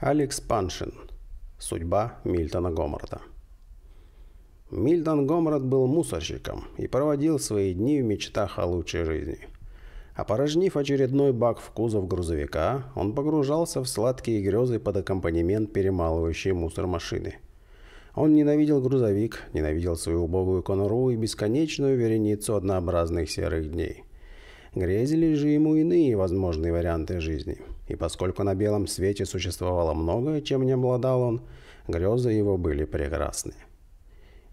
Алекс Паншин. Судьба Мильтона Гомарта. Мильтон Гомарт был мусорщиком и проводил свои дни в мечтах о лучшей жизни. Опорожнив очередной бак в кузов грузовика, он погружался в сладкие грезы под аккомпанемент перемалывающей мусор машины. Он ненавидел грузовик, ненавидел свою убогую конуру и бесконечную вереницу однообразных серых дней. Грезили же ему иные возможные варианты жизни. И поскольку на белом свете существовало многое, чем не обладал он, грезы его были прекрасны.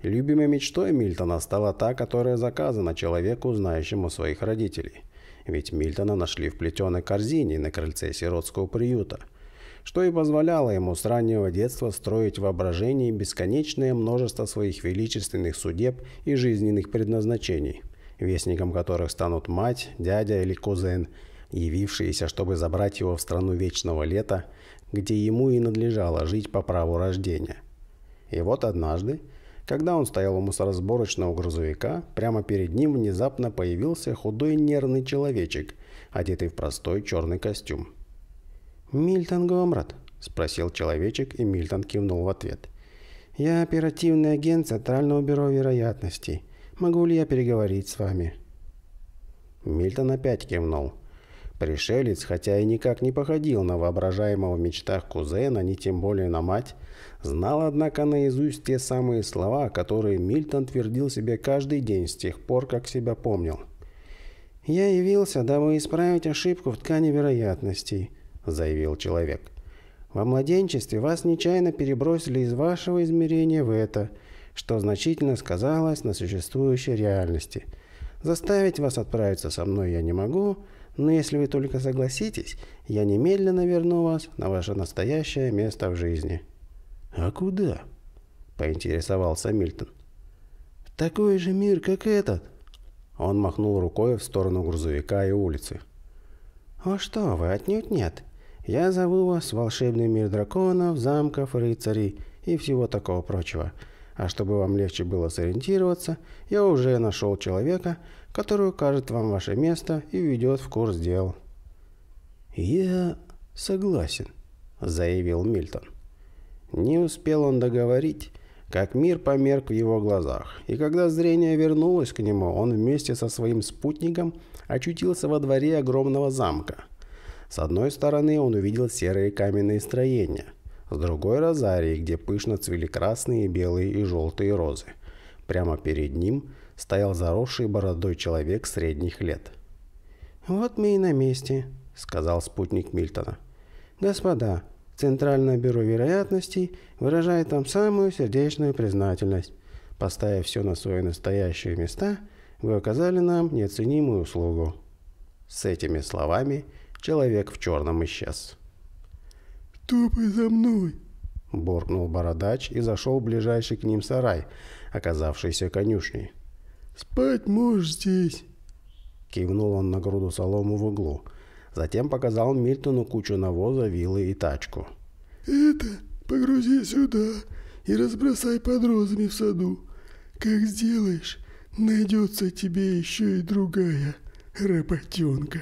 Любимой мечтой Мильтона стала та, которая заказана человеку, знающему своих родителей. Ведь Мильтона нашли в плетеной корзине на крыльце сиротского приюта, что и позволяло ему с раннего детства строить в воображении бесконечное множество своих величественных судеб и жизненных предназначений – вестником которых станут мать, дядя или кузен, явившиеся, чтобы забрать его в страну вечного лета, где ему и надлежало жить по праву рождения. И вот однажды, когда он стоял у мусоросборочного грузовика, прямо перед ним внезапно появился худой нервный человечек, одетый в простой черный костюм. «Мильтон Гомрад?» – спросил человечек, и Мильтон кивнул в ответ. «Я оперативный агент Центрального бюро вероятностей. Могу ли я переговорить с вами?» Мильтон опять кивнул. Пришелец, хотя и никак не походил на воображаемого в мечтах кузена, ни тем более на мать, знал, однако, наизусть те самые слова, которые Мильтон твердил себе каждый день с тех пор, как себя помнил. «Я явился, дабы исправить ошибку в ткани вероятностей», — заявил человек. «Во младенчестве вас нечаянно перебросили из вашего измерения в это — что значительно сказалось на существующей реальности. Заставить вас отправиться со мной я не могу, но если вы только согласитесь, я немедленно верну вас на ваше настоящее место в жизни». «А куда?» – поинтересовался Мильтон. «В такой же мир, как этот». Он махнул рукой в сторону грузовика и улицы. «О что вы, отнюдь нет. Я зову вас в волшебный мир драконов, замков, рыцарей и всего такого прочего. А чтобы вам легче было сориентироваться, я уже нашел человека, который укажет вам ваше место и введет в курс дел». «Я согласен», — заявил Мильтон. Не успел он договорить, как мир померк в его глазах, и когда зрение вернулось к нему, он вместе со своим спутником очутился во дворе огромного замка. С одной стороны он увидел серые каменные строения — с другой розарии, где пышно цвели красные, белые и желтые розы. Прямо перед ним стоял заросший бородой человек средних лет. «Вот мы и на месте», — сказал спутник Мильтона. «Господа, Центральное бюро вероятностей выражает вам самую сердечную признательность. Поставив все на свои настоящие места, вы оказали нам неоценимую услугу». С этими словами человек в черном исчез. «Топай за мной!» – буркнул бородач и зашел в ближайший к ним сарай, оказавшийся конюшней. «Спать можешь здесь!» Кивнул он на груду солому в углу. Затем показал Мильтону кучу навоза, вилы и тачку. «Это погрузи сюда и разбросай под розами в саду. Как сделаешь, найдется тебе еще и другая работенка».